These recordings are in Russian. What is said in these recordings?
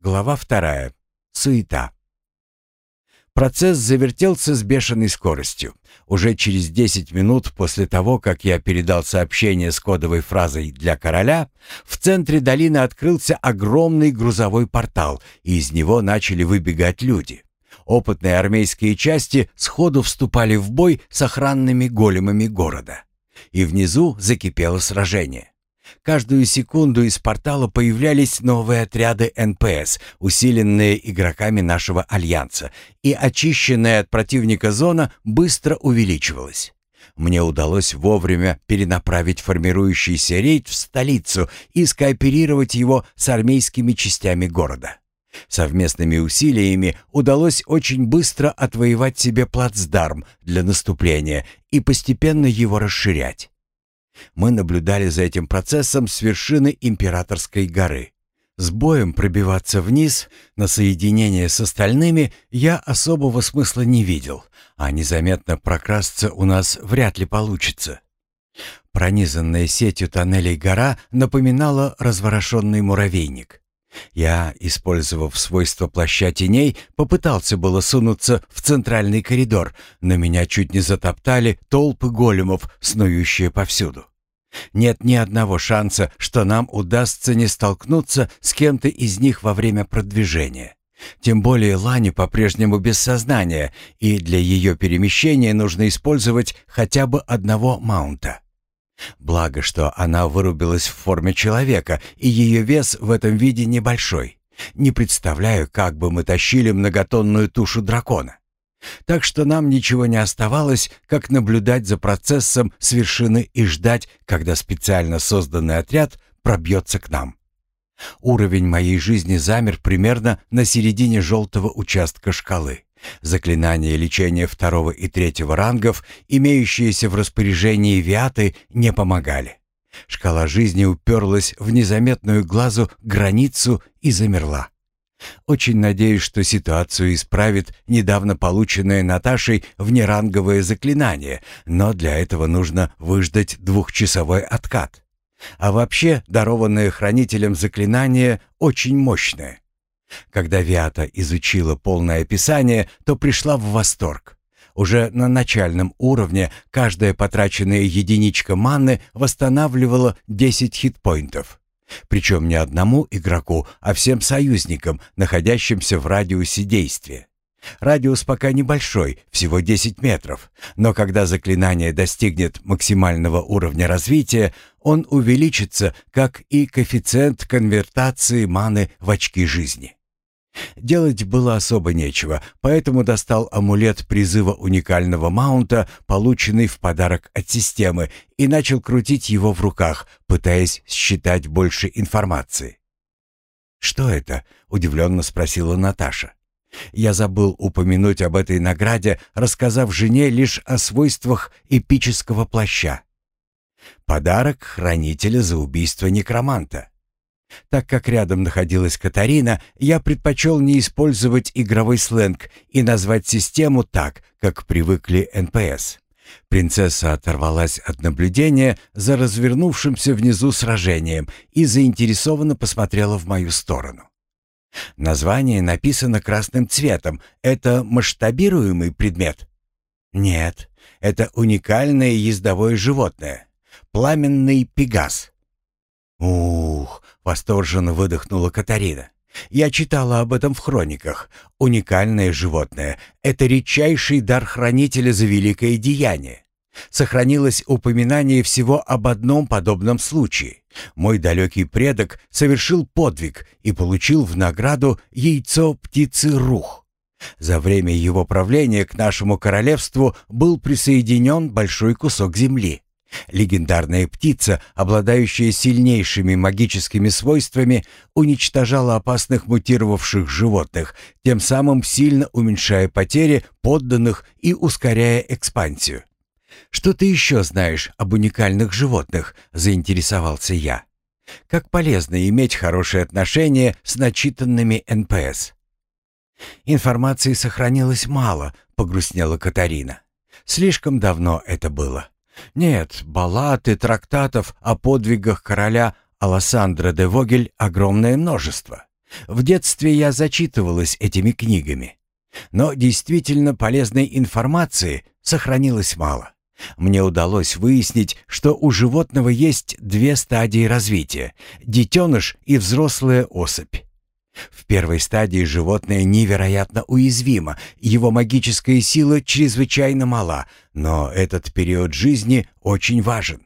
Глава вторая. Суета. Процесс завертелся с бешеной скоростью. Уже через 10 минут после того, как я передал сообщение с кодовой фразой для короля, в центре долины открылся огромный грузовой портал, и из него начали выбегать люди. Опытные армейские части сходу вступали в бой с охранными големами города. И внизу закипело сражение. Каждую секунду из портала появлялись новые отряды НПС, усиленные игроками нашего альянса, и очищенная от противника зона быстро увеличивалась. Мне удалось вовремя перенаправить формирующийся рейд в столицу и скооперировать его с армейскими частями города. Совместными усилиями удалось очень быстро отвоевать себе плацдарм для наступления и постепенно его расширять. Мы наблюдали за этим процессом с вершины Императорской горы. С боем пробиваться вниз на соединение с остальными я особого смысла не видел, а незаметно прокрасться у нас вряд ли получится. Пронизанная сетью тоннелей гора напоминала разворошенный муравейник. Я, использовав свойство плаща теней, попытался было сунуться в центральный коридор, но меня чуть не затоптали толпы големов, снующие повсюду. Нет ни одного шанса, что нам удастся не столкнуться с кем-то из них во время продвижения. Тем более Лани по-прежнему без сознания, и для ее перемещения нужно использовать хотя бы одного маунта. Благо, что она вырубилась в форме человека, и ее вес в этом виде небольшой. Не представляю, как бы мы тащили многотонную тушу дракона. Так что нам ничего не оставалось, как наблюдать за процессом с вершины и ждать, когда специально созданный отряд пробьется к нам. Уровень моей жизни замер примерно на середине желтого участка шкалы. Заклинания лечения второго и третьего рангов, имеющиеся в распоряжении Виаты, не помогали. Шкала жизни уперлась в незаметную глазу границу и замерла. Очень надеюсь, что ситуацию исправит недавно полученное Наташей внеранговое заклинание, но для этого нужно выждать двухчасовой откат. А вообще, дарованное хранителем заклинание очень мощное. Когда Виата изучила полное описание, то пришла в восторг. Уже на начальном уровне каждая потраченная единичка маны восстанавливала 10 хитпоинтов. Причем не одному игроку, а всем союзникам, находящимся в радиусе действия. Радиус пока небольшой, всего 10 метров, но когда заклинание достигнет максимального уровня развития, он увеличится, как и коэффициент конвертации маны в очки жизни. Делать было особо нечего, поэтому достал амулет призыва уникального маунта, полученный в подарок от системы, и начал крутить его в руках, пытаясь считать больше информации. «Что это?» — удивленно спросила Наташа. Я забыл упомянуть об этой награде, рассказав жене лишь о свойствах эпического плаща. Подарок хранителя за убийство некроманта. Так как рядом находилась Катарина, я предпочел не использовать игровой сленг и назвать систему так, как привыкли НПС. Принцесса оторвалась от наблюдения за развернувшимся внизу сражением и заинтересованно посмотрела в мою сторону. Название написано красным цветом. Это масштабируемый предмет? Нет, это уникальное ездовое животное. Пламенный пегас. Восторженно выдохнула Катарина. «Я читала об этом в хрониках. Уникальное животное. Это редчайший дар хранителя за великое деяние. Сохранилось упоминание всего об одном подобном случае. Мой далекий предок совершил подвиг и получил в награду яйцо птицы Рух. За время его правления к нашему королевству был присоединен большой кусок земли. Легендарная птица, обладающая сильнейшими магическими свойствами, уничтожала опасных мутировавших животных, тем самым сильно уменьшая потери подданных и ускоряя экспансию. «Что ты еще знаешь об уникальных животных?» – заинтересовался я. «Как полезно иметь хорошие отношения с начитанными НПС?» «Информации сохранилось мало», — погрустнела Катарина. «Слишком давно это было. Нет, баллад и трактатов о подвигах короля Алассандро де Вогель огромное множество. В детстве я зачитывалась этими книгами. Но действительно полезной информации сохранилось мало. Мне удалось выяснить, что у животного есть две стадии развития – детеныш и взрослая особь. В первой стадии животное невероятно уязвимо, его магическая сила чрезвычайно мала, но этот период жизни очень важен.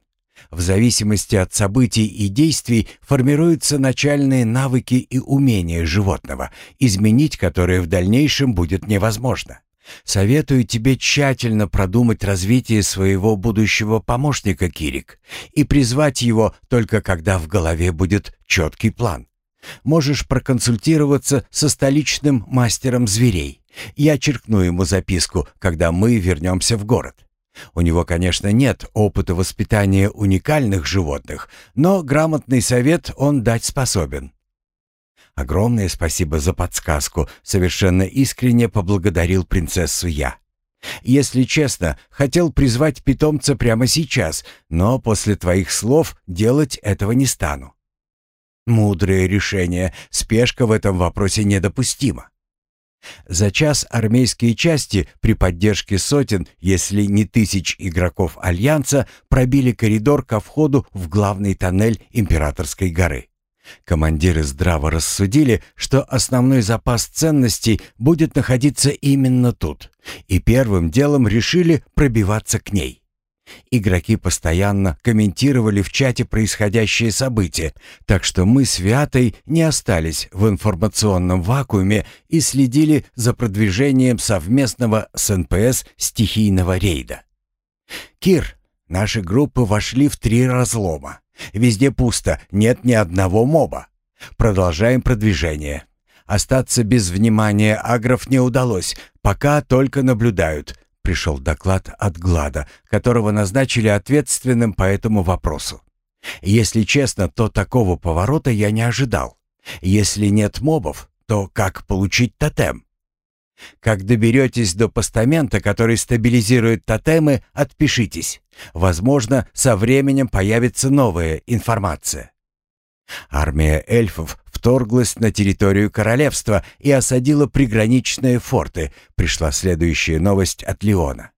В зависимости от событий и действий формируются начальные навыки и умения животного, изменить которые в дальнейшем будет невозможно. Советую тебе тщательно продумать развитие своего будущего помощника, Кирик, и призвать его только когда в голове будет четкий план. Можешь проконсультироваться со столичным мастером зверей. Я черкну ему записку, когда мы вернемся в город. У него, конечно, нет опыта воспитания уникальных животных, но грамотный совет он дать способен. Огромное спасибо за подсказку, совершенно искренне поблагодарил принцессу я. Если честно, хотел призвать питомца прямо сейчас, но после твоих слов делать этого не стану. Мудрое решение, спешка в этом вопросе недопустима. За час армейские части при поддержке сотен, если не тысяч игроков Альянса, пробили коридор ко входу в главный тоннель Императорской горы. Командиры здраво рассудили, что основной запас ценностей будет находиться именно тут, и первым делом решили пробиваться к ней. Игроки постоянно комментировали в чате происходящие события, так что мы с Виатой не остались в информационном вакууме и следили за продвижением совместного с НПС стихийного рейда. «Кир, наши группы вошли в три разлома. Везде пусто, нет ни одного моба. Продолжаем продвижение. Остаться без внимания агров не удалось, пока только наблюдают. Пришел доклад от Глада, которого назначили ответственным по этому вопросу. Если честно, то такого поворота я не ожидал. Если нет мобов, то как получить тотем? Как доберетесь до постамента, который стабилизирует тотемы, отпишитесь. Возможно, со временем появится новая информация. Армия эльфов вторглась на территорию королевства и осадила приграничные форты. Пришла следующая новость от Леона.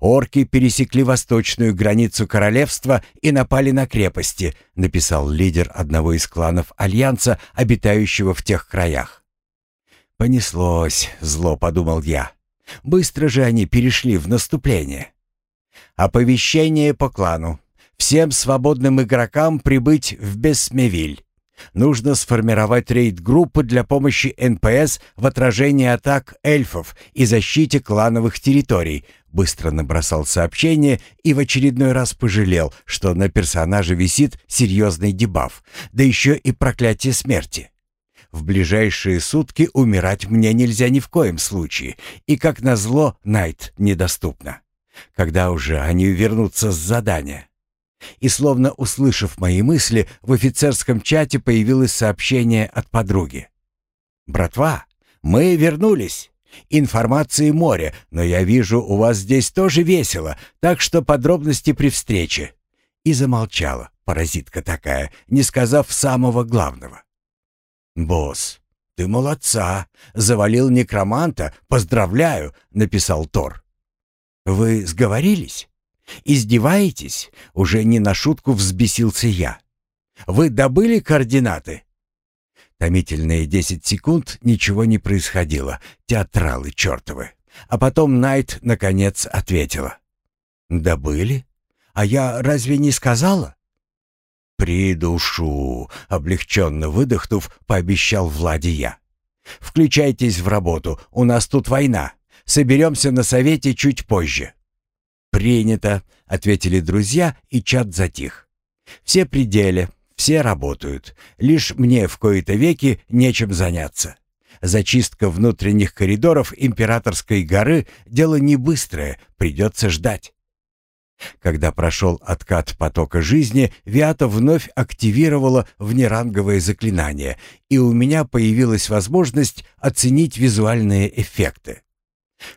«Орки пересекли восточную границу королевства и напали на крепости», написал лидер одного из кланов Альянса, обитающего в тех краях. «Понеслось», — зло подумал я. «Быстро же они перешли в наступление». «Оповещение по клану. Всем свободным игрокам прибыть в Бессмевиль. Нужно сформировать рейд-группы для помощи НПС в отражении атак эльфов и защите клановых территорий. Быстро набросал сообщение и в очередной раз пожалел, что на персонаже висит серьезный дебаф, да еще и проклятие смерти. В ближайшие сутки умирать мне нельзя ни в коем случае, и, как назло, Найт недоступна. Когда уже они вернутся с задания? И словно услышав мои мысли, в офицерском чате появилось сообщение от подруги. «Братва, мы вернулись. Информации море, но я вижу, у вас здесь тоже весело, так что подробности при встрече». И замолчала, паразитка такая, не сказав самого главного. «Босс, ты молодца! Завалил некроманта, поздравляю!» — написал Тор. «Вы сговорились?» «Издеваетесь?» — уже не на шутку взбесился я. «Вы добыли координаты?» Томительные десять секунд ничего не происходило, театралы чертовы. А потом Найт, наконец, ответила. «Добыли? А я разве не сказала?» «Придушу!» — облегченно выдохнув, пообещал Влади я. «Включайтесь в работу, у нас тут война. Соберемся на совете чуть позже». «Принято», — ответили друзья, и чат затих. «Все пределе, все работают. Лишь мне в кои-то веки нечем заняться. Зачистка внутренних коридоров Императорской горы — дело не быстрое, придется ждать». Когда прошел откат потока жизни, Виата вновь активировала внеранговое заклинание, и у меня появилась возможность оценить визуальные эффекты.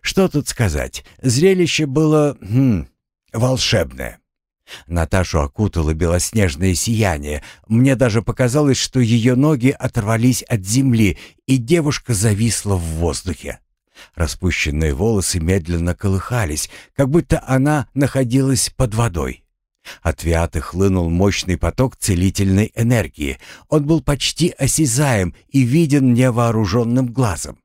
Что тут сказать? Зрелище было... Хм, волшебное. Наташу окутало белоснежное сияние. Мне даже показалось, что ее ноги оторвались от земли, и девушка зависла в воздухе. Распущенные волосы медленно колыхались, как будто она находилась под водой. От Виаты хлынул мощный поток целительной энергии. Он был почти осязаем и виден невооруженным глазом.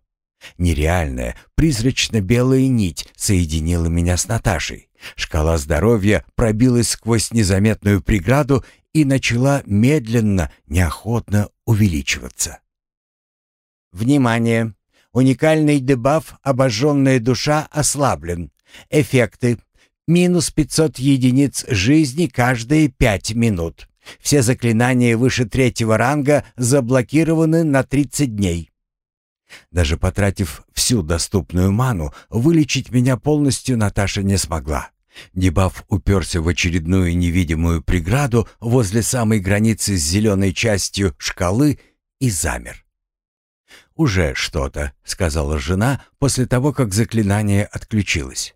Нереальная, призрачно-белая нить соединила меня с Наташей. Шкала здоровья пробилась сквозь незаметную преграду и начала медленно, неохотно увеличиваться. Внимание! Уникальный дебаф «Обожженная душа» ослаблен. Эффекты. Минус 500 единиц жизни каждые 5 минут. Все заклинания выше третьего ранга заблокированы на 30 дней. Даже потратив всю доступную ману, вылечить меня полностью Наташа не смогла. Дебаф уперся в очередную невидимую преграду возле самой границы с зеленой частью шкалы и замер. «Уже что-то», — сказала жена после того, как заклинание отключилось.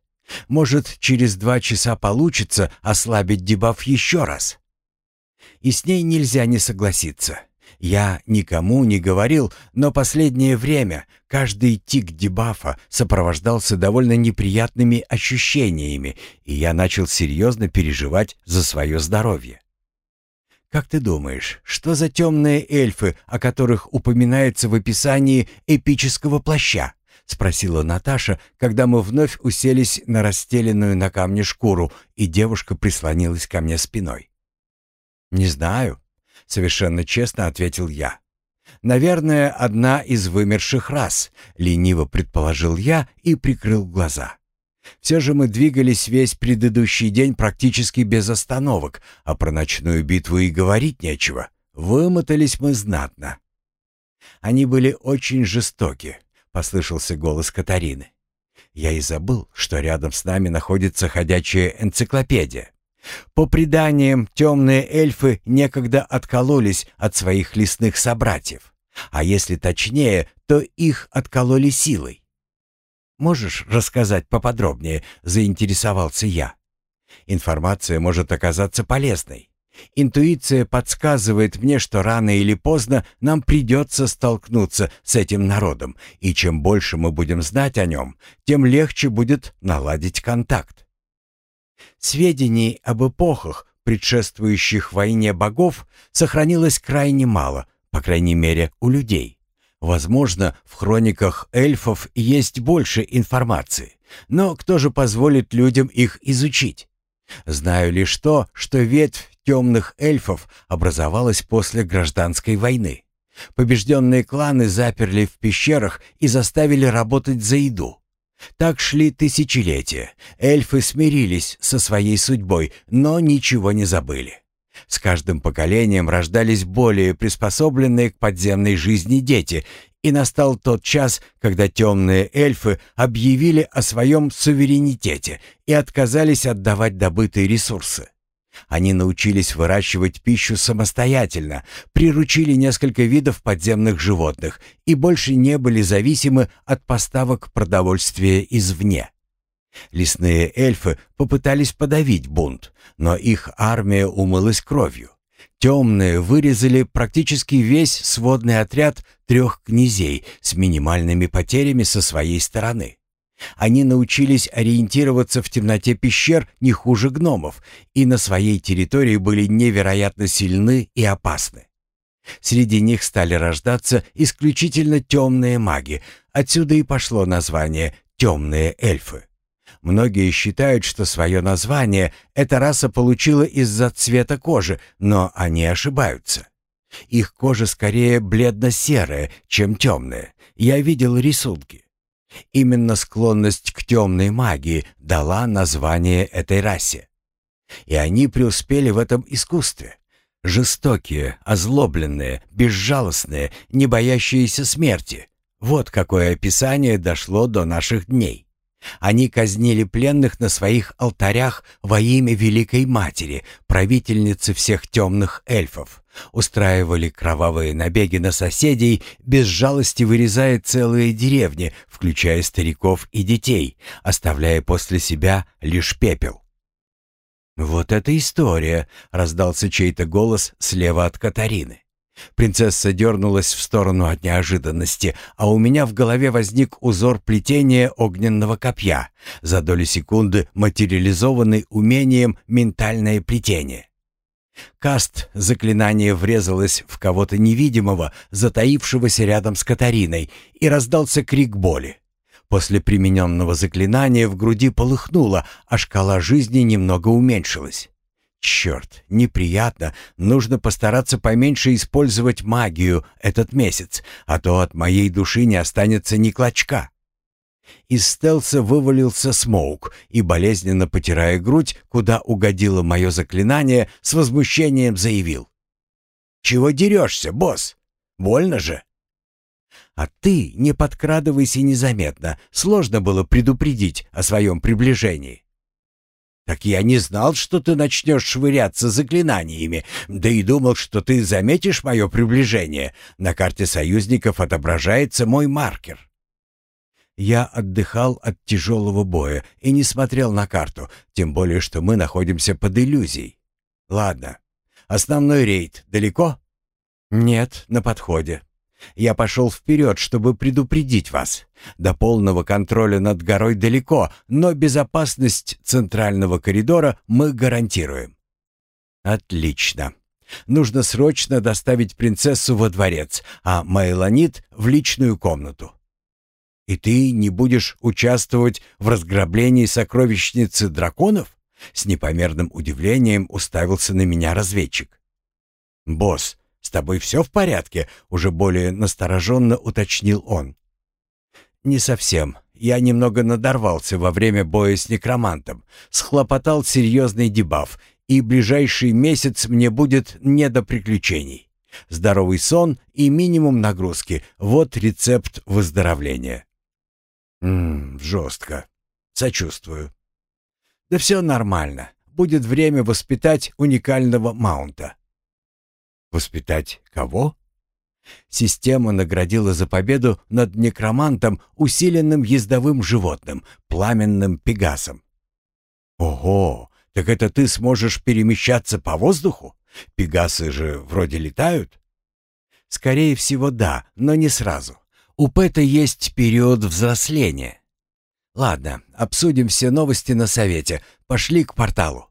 «Может, через два часа получится ослабить дебаф еще раз?» И с ней нельзя не согласиться. Я никому не говорил, но последнее время каждый тик дебафа сопровождался довольно неприятными ощущениями, и я начал серьезно переживать за свое здоровье. «Как ты думаешь, что за темные эльфы, о которых упоминается в описании эпического плаща?» — спросила Наташа, когда мы вновь уселись на расстеленную на камне шкуру, и девушка прислонилась ко мне спиной. «Не знаю», совершенно честно ответил я. Наверное, одна из вымерших рас, лениво предположил я и прикрыл глаза. Все же мы двигались весь предыдущий день практически без остановок, а про ночную битву и говорить нечего. Вымотались мы знатно. Они были очень жестоки, послышался голос Катарины. Я и забыл, что рядом с нами находится ходячая энциклопедия. По преданиям, темные эльфы некогда откололись от своих лесных собратьев, а если точнее, то их откололи силой. «Можешь рассказать поподробнее?» — заинтересовался я. «Информация может оказаться полезной. Интуиция подсказывает мне, что рано или поздно нам придется столкнуться с этим народом, и чем больше мы будем знать о нем, тем легче будет наладить контакт. Сведений об эпохах, предшествующих войне богов, сохранилось крайне мало, по крайней мере, у людей. Возможно, в хрониках эльфов есть больше информации, но кто же позволит людям их изучить? Знаю лишь то, что ветвь темных эльфов образовалась после гражданской войны. Побежденные кланы заперли в пещерах и заставили работать за еду. Так шли тысячелетия. Эльфы смирились со своей судьбой, но ничего не забыли. С каждым поколением рождались более приспособленные к подземной жизни дети, и настал тот час, когда темные эльфы объявили о своем суверенитете и отказались отдавать добытые ресурсы. Они научились выращивать пищу самостоятельно, приручили несколько видов подземных животных и больше не были зависимы от поставок продовольствия извне. Лесные эльфы попытались подавить бунт, но их армия умылась кровью. Темные вырезали практически весь сводный отряд трех князей с минимальными потерями со своей стороны. Они научились ориентироваться в темноте пещер не хуже гномов и на своей территории были невероятно сильны и опасны. Среди них стали рождаться исключительно темные маги, отсюда и пошло название «темные эльфы». Многие считают, что свое название эта раса получила из-за цвета кожи, но они ошибаются. Их кожа скорее бледно-серая, чем темная. Я видел рисунки. Именно склонность к темной магии дала название этой расе. И они преуспели в этом искусстве. Жестокие, озлобленные, безжалостные, не боящиеся смерти. Вот какое описание дошло до наших дней. Они казнили пленных на своих алтарях во имя Великой Матери, правительницы всех темных эльфов, устраивали кровавые набеги на соседей, без жалости вырезая целые деревни, включая стариков и детей, оставляя после себя лишь пепел. «Вот эта история!» — раздался чей-то голос слева от Катарины. Принцесса дернулась в сторону от неожиданности, а у меня в голове возник узор плетения огненного копья, за долю секунды материализованный умением ментальное плетение. Каст заклинание врезалось в кого-то невидимого, затаившегося рядом с Катариной, и раздался крик боли. После примененного заклинания в груди полыхнуло, а шкала жизни немного уменьшилась. Черт, неприятно. Нужно постараться поменьше использовать магию этот месяц, а то от моей души не останется ни клочка. Из стелса вывалился Смоук и, болезненно потирая грудь, куда угодило мое заклинание, с возмущением заявил. «Чего дерешься, босс? Больно же!» «А ты не подкрадывайся незаметно. Сложно было предупредить о своем приближении». «Так я не знал, что ты начнешь швыряться заклинаниями, да и думал, что ты заметишь мое приближение. На карте союзников отображается мой маркер». Я отдыхал от тяжелого боя и не смотрел на карту, тем более, что мы находимся под иллюзией. Ладно. Основной рейд далеко? Нет, на подходе. Я пошел вперед, чтобы предупредить вас. До полного контроля над горой далеко, но безопасность центрального коридора мы гарантируем. Отлично. Нужно срочно доставить принцессу во дворец, а Майланит в личную комнату. И ты не будешь участвовать в разграблении сокровищницы драконов? С непомерным удивлением уставился на меня разведчик. «Босс, с тобой все в порядке?» — уже более настороженно уточнил он. «Не совсем. Я немного надорвался во время боя с некромантом, схлопотал серьезный дебаф, и ближайший месяц мне будет не до приключений. Здоровый сон и минимум нагрузки — вот рецепт выздоровления». Ммм, жестко. Сочувствую. Да все нормально. Будет время воспитать уникального маунта. Воспитать кого? Система наградила за победу над некромантом усиленным ездовым животным, пламенным пегасом. Ого, так это ты сможешь перемещаться по воздуху? Пегасы же вроде летают? Скорее всего, да, но не сразу. У пета есть период взросления. Ладно, обсудим все новости на совете. Пошли к порталу.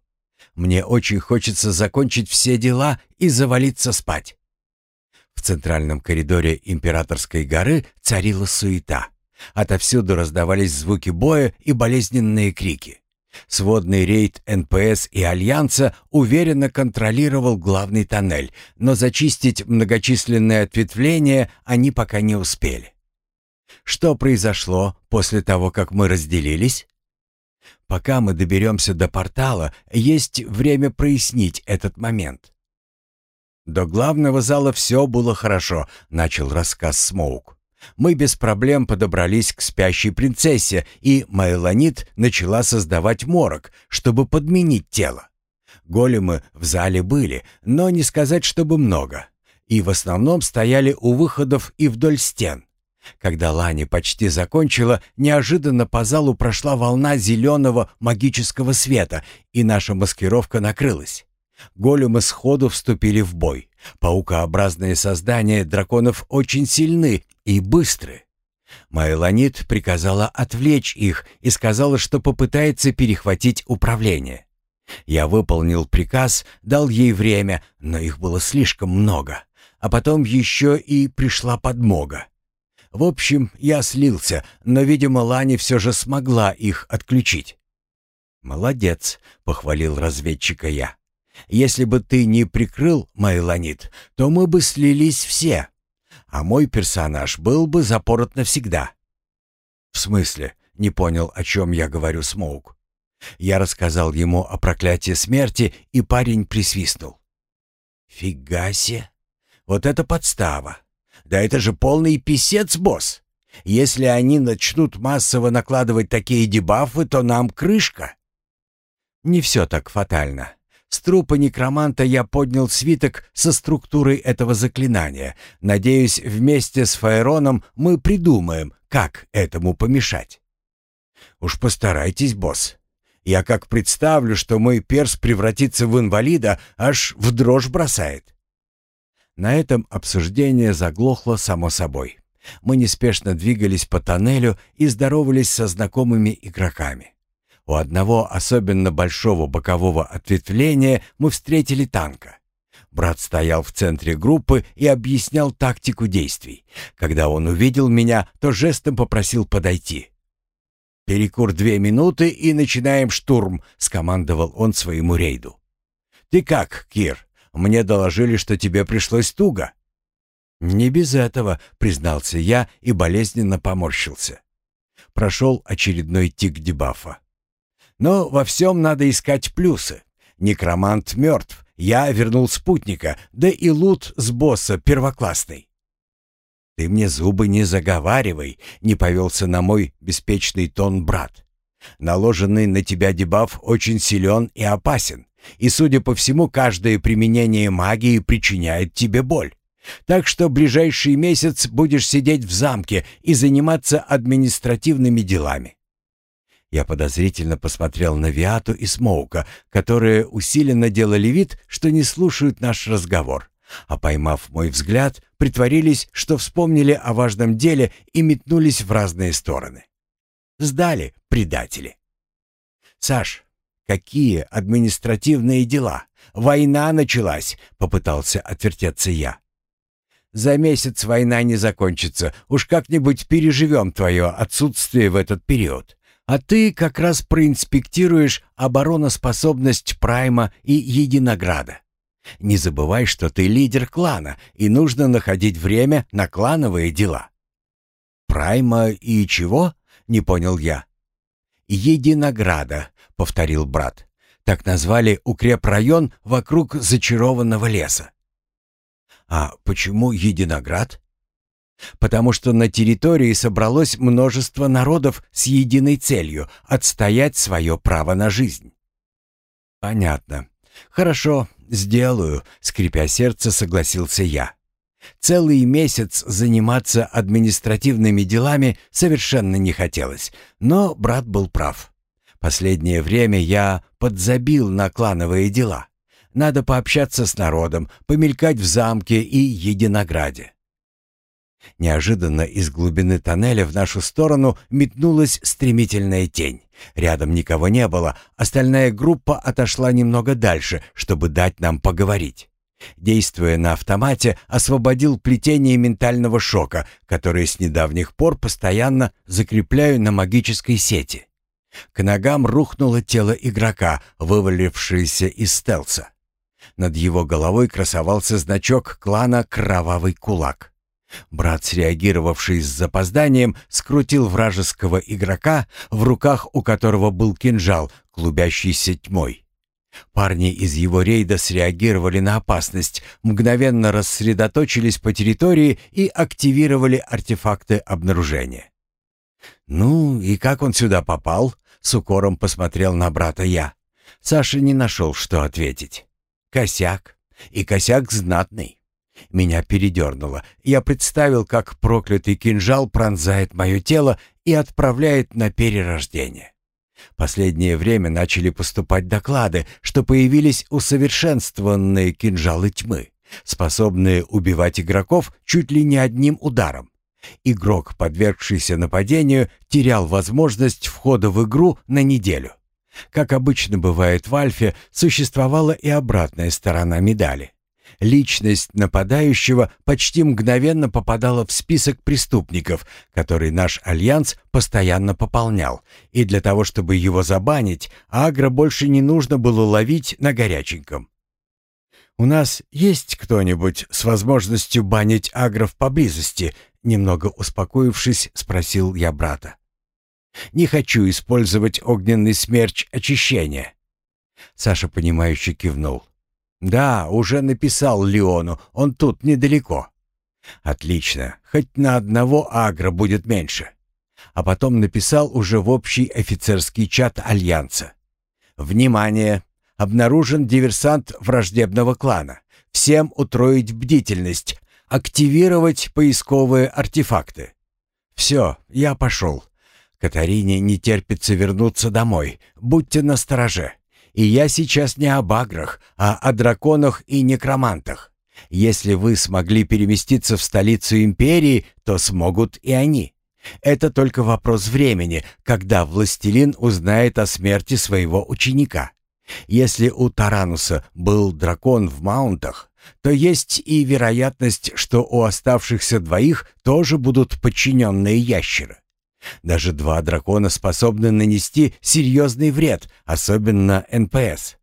Мне очень хочется закончить все дела и завалиться спать. В центральном коридоре Императорской горы царила суета. Отовсюду раздавались звуки боя и болезненные крики. Сводный рейд НПС и Альянса уверенно контролировал главный тоннель, но зачистить многочисленные ответвления они пока не успели. Что произошло после того, как мы разделились? Пока мы доберемся до портала, есть время прояснить этот момент. До главного зала все было хорошо, начал рассказ Смоук. Мы без проблем подобрались к спящей принцессе, и Майланит начала создавать морок, чтобы подменить тело. Големы в зале были, но не сказать, чтобы много. И в основном стояли у выходов и вдоль стен. Когда Лани почти закончила, неожиданно по залу прошла волна зеленого магического света, и наша маскировка накрылась. Големы сходу вступили в бой. Паукообразные создания драконов очень сильны и быстры. Майланит приказала отвлечь их и сказала, что попытается перехватить управление. Я выполнил приказ, дал ей время, но их было слишком много. А потом еще и пришла подмога. В общем, я слился, но, видимо, Лани все же смогла их отключить. «Молодец», — похвалил разведчика я. «Если бы ты не прикрыл Майланит, то мы бы слились все, а мой персонаж был бы запорот навсегда». «В смысле?» — не понял, о чем я говорю Смоук. Я рассказал ему о проклятии смерти, и парень присвистнул. «Фига себе! Вот это подстава! Да это же полный писец, босс. Если они начнут массово накладывать такие дебафы, то нам крышка. Не все так фатально. С трупа некроманта я поднял свиток со структурой этого заклинания. Надеюсь, вместе с Фаероном мы придумаем, как этому помешать. Уж постарайтесь, босс. Я как представлю, что мой перс превратится в инвалида, аж в дрожь бросает. На этом обсуждение заглохло само собой. Мы неспешно двигались по тоннелю и здоровались со знакомыми игроками. У одного особенно большого бокового ответвления мы встретили танка. Брат стоял в центре группы и объяснял тактику действий. Когда он увидел меня, то жестом попросил подойти. «Перекур две минуты и начинаем штурм», — скомандовал он своему рейду. «Ты как, Кир? Мне доложили, что тебе пришлось туго». «Не без этого», — признался я и болезненно поморщился. Прошел очередной тик дебафа. «Но во всем надо искать плюсы. Некромант мертв, я вернул спутника, да и лут с босса первоклассный. «Ты мне зубы не заговаривай», — не повелся на мой беспечный тон брат. «Наложенный на тебя дебаф очень силен и опасен, и, судя по всему, каждое применение магии причиняет тебе боль. Так что ближайший месяц будешь сидеть в замке и заниматься административными делами. Я подозрительно посмотрел на Виату и Смоука, которые усиленно делали вид, что не слушают наш разговор, а поймав мой взгляд, притворились, что вспомнили о важном деле и метнулись в разные стороны. Сдали предатели. «Саш, какие административные дела? Война началась!» — попытался отвертеться я. «За месяц война не закончится. Уж как-нибудь переживем твое отсутствие в этот период. А ты как раз проинспектируешь обороноспособность Прайма и Единограда. Не забывай, что ты лидер клана, и нужно находить время на клановые дела. Прайма и чего? Не понял я. Единограда, повторил брат. Так назвали укрепрайон вокруг зачарованного леса. А почему Единоград? Потому что на территории собралось множество народов с единой целью — отстоять свое право на жизнь. Понятно. Хорошо, сделаю, скрипя сердце, согласился я. Целый месяц заниматься административными делами совершенно не хотелось, но брат был прав. Последнее время я подзабил на клановые дела. Надо пообщаться с народом, помелькать в замке и единограде. Неожиданно из глубины тоннеля в нашу сторону метнулась стремительная тень. Рядом никого не было, остальная группа отошла немного дальше, чтобы дать нам поговорить. Действуя на автомате, освободил плетение ментального шока, которое с недавних пор постоянно закрепляю на магической сети. К ногам рухнуло тело игрока, вывалившееся из стелса. Над его головой красовался значок клана «Кровавый кулак». Брат, среагировавший с запозданием, скрутил вражеского игрока, в руках у которого был кинжал, клубящийся тьмой. Парни из его рейда среагировали на опасность, мгновенно рассредоточились по территории и активировали артефакты обнаружения. «Ну, и как он сюда попал?» — с укором посмотрел на брата я. Саша не нашел, что ответить. «Косяк. И косяк знатный. Меня передернуло. Я представил, как проклятый кинжал пронзает мое тело и отправляет на перерождение. Последнее время начали поступать доклады, что появились усовершенствованные кинжалы тьмы, способные убивать игроков чуть ли не одним ударом. Игрок, подвергшийся нападению, терял возможность входа в игру на неделю. Как обычно бывает в Альфе, существовала и обратная сторона медали. Личность нападающего почти мгновенно попадала в список преступников, который наш альянс постоянно пополнял, и для того, чтобы его забанить, Агро больше не нужно было ловить на горяченьком. «У нас есть кто-нибудь с возможностью банить агров поблизости?» Немного успокоившись, спросил я брата. «Не хочу использовать огненный смерч очищения». Саша, понимающе кивнул. «Да, уже написал Леону, он тут недалеко». «Отлично, хоть на одного агро будет меньше». А потом написал уже в общий офицерский чат Альянса. «Внимание! Обнаружен диверсант враждебного клана. Всем утроить бдительность, активировать поисковые артефакты». «Все, я пошел. Катарине не терпится вернуться домой. Будьте настороже. И я сейчас не о баграх, а о драконах и некромантах. Если вы смогли переместиться в столицу империи, то смогут и они. Это только вопрос времени, когда властелин узнает о смерти своего ученика. Если у Тарануса был дракон в маунтах, то есть и вероятность, что у оставшихся двоих тоже будут подчиненные ящеры. Даже два дракона способны нанести серьезный вред, особенно НПС.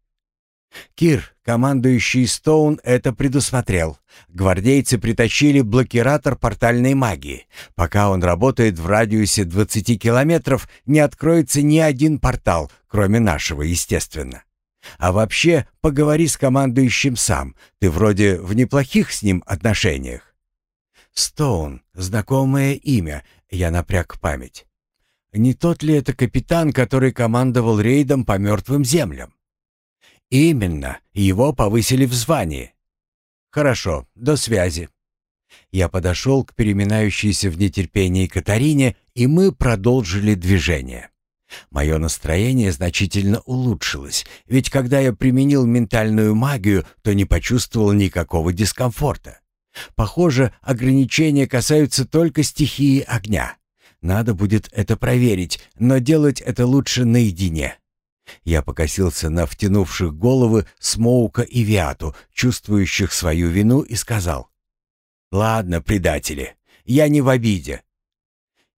Кир, командующий Стоун, это предусмотрел. Гвардейцы притащили блокиратор портальной магии. Пока он работает в радиусе 20 километров, не откроется ни один портал, кроме нашего, естественно. А вообще, поговори с командующим сам. Ты вроде в неплохих с ним отношениях. Стоун, знакомое имя, я напряг память. Не тот ли это капитан, который командовал рейдом по мертвым землям? Именно, его повысили в звании. Хорошо, до связи. Я подошел к переминающейся в нетерпении Катарине, и мы продолжили движение. Мое настроение значительно улучшилось, ведь когда я применил ментальную магию, то не почувствовал никакого дискомфорта. Похоже, ограничения касаются только стихии огня. Надо будет это проверить, но делать это лучше наедине. Я покосился на втянувших головы Смоука и Виату, чувствующих свою вину, и сказал. «Ладно, предатели, я не в обиде.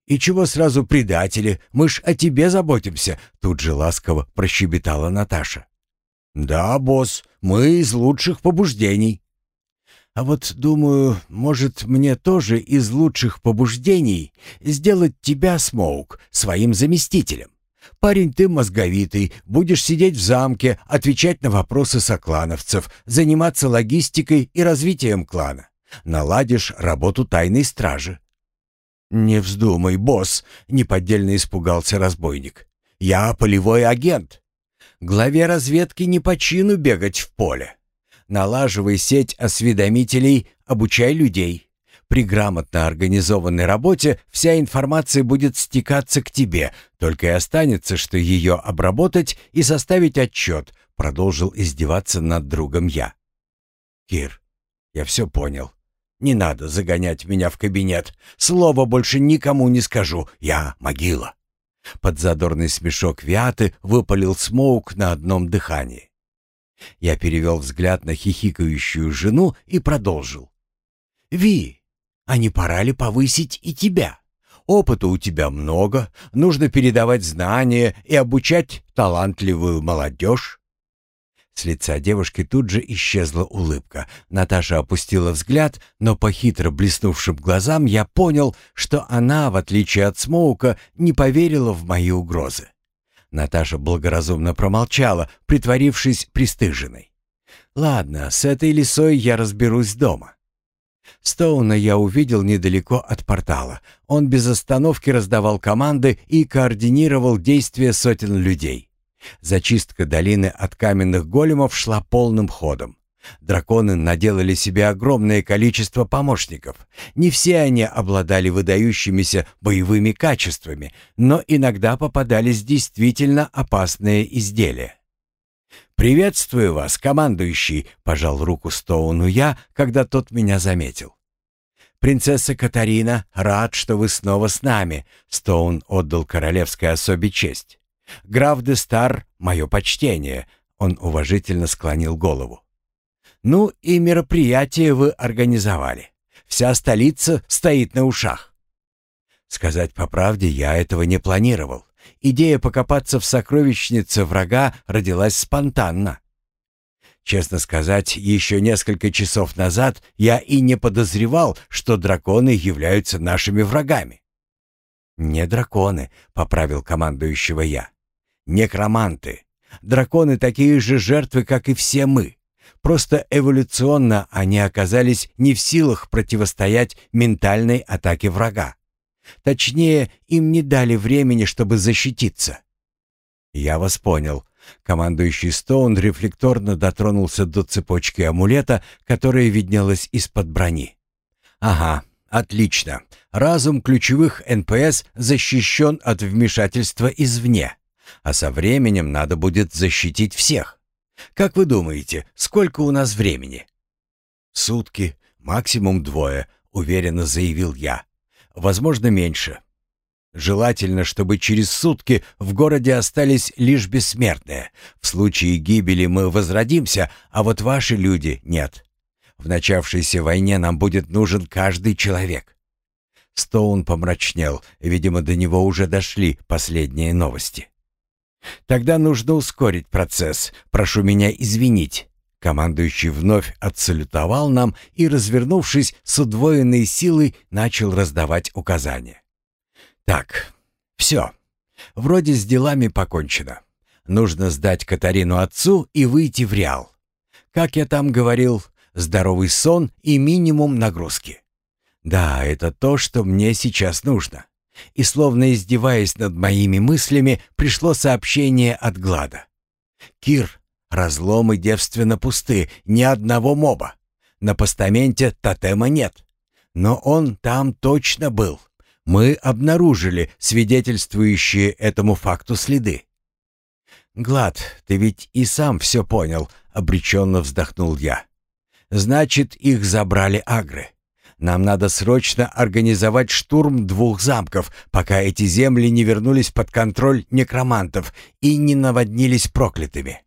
«И чего сразу предатели? Мы ж о тебе заботимся», — тут же ласково прощебетала Наташа. «Да, босс, мы из лучших побуждений». «А вот думаю, может, мне тоже из лучших побуждений сделать тебя, Смоук, своим заместителем. Парень ты мозговитый, будешь сидеть в замке, отвечать на вопросы соклановцев, заниматься логистикой и развитием клана. Наладишь работу тайной стражи. «Не вздумай, босс!» — неподдельно испугался разбойник. «Я полевой агент. Главе разведки не по чину бегать в поле. Налаживай сеть осведомителей, обучай людей. При грамотно организованной работе вся информация будет стекаться к тебе, только и останется, что ее обработать и составить отчет», — продолжил издеваться над другом я. «Кир, я все понял. Не надо загонять меня в кабинет. Слова больше никому не скажу. Я могила. Под задорный смешок Виаты выпалил Смоук на одном дыхании. Я перевел взгляд на хихикающую жену и продолжил. «Ви, а не пора ли повысить и тебя? Опыта у тебя много, нужно передавать знания и обучать талантливую молодежь. С лица девушки тут же исчезла улыбка. Наташа опустила взгляд, но по хитро блеснувшим глазам я понял, что она, в отличие от Смоука, не поверила в мои угрозы. Наташа благоразумно промолчала, притворившись пристыженной. «Ладно, с этой лисой я разберусь дома». Стоуна я увидел недалеко от портала. Он без остановки раздавал команды и координировал действия сотен людей. Зачистка долины от каменных големов шла полным ходом. Драконы наделали себе огромное количество помощников. Не все они обладали выдающимися боевыми качествами, но иногда попадались действительно опасные изделия. «Приветствую вас, командующий», — пожал руку Стоуну я, когда тот меня заметил. «Принцесса Катарина, рад, что вы снова с нами», — Стоун отдал королевской особе честь. «Граф де Стар, мое почтение», — он уважительно склонил голову. «Ну и мероприятие вы организовали. Вся столица стоит на ушах». Сказать по правде, я этого не планировал. Идея покопаться в сокровищнице врага родилась спонтанно. Честно сказать, еще несколько часов назад я и не подозревал, что драконы являются нашими врагами. «Не драконы», — поправил командующего я некроманты. Драконы такие же жертвы, как и все мы. Просто эволюционно они оказались не в силах противостоять ментальной атаке врага. Точнее, им не дали времени, чтобы защититься. Я вас понял. Командующий Стоун рефлекторно дотронулся до цепочки амулета, которая виднелась из-под брони. Ага, Отлично. Разум ключевых НПС защищен от вмешательства извне. А со временем надо будет защитить всех. Как вы думаете, сколько у нас времени? Сутки, максимум двое, уверенно заявил я. Возможно, меньше. Желательно, чтобы через сутки в городе остались лишь бессмертные. В случае гибели мы возродимся, а вот ваши люди нет. В начавшейся войне нам будет нужен каждый человек. Стоун помрачнел, видимо, до него уже дошли последние новости. Тогда нужно ускорить процесс. Прошу меня извинить. Командующий вновь отсалютовал нам и, развернувшись с удвоенной силой, начал раздавать указания. Так, все. Вроде с делами покончено. Нужно сдать Катарину отцу и выйти в Реал. Как я там говорил, здоровый сон и минимум нагрузки. Да, это то, что мне сейчас нужно. И словно издеваясь над моими мыслями, пришло сообщение от Глада. «Кир, разломы девственно пусты, ни одного моба. На постаменте тотема нет. Но он там точно был мы обнаружили свидетельствующие этому факту следы. «Глад, ты ведь и сам все понял», — обреченно вздохнул я. «Значит, их забрали агры. Нам надо срочно организовать штурм двух замков, пока эти земли не вернулись под контроль некромантов и не наводнились проклятыми.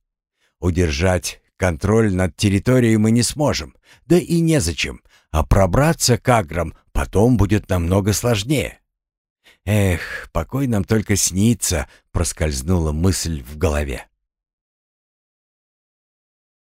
Удержать контроль над территорией мы не сможем, да и незачем, а пробраться к аграм потом будет намного сложнее. Эх, покой нам только снится, проскользнула мысль в голове.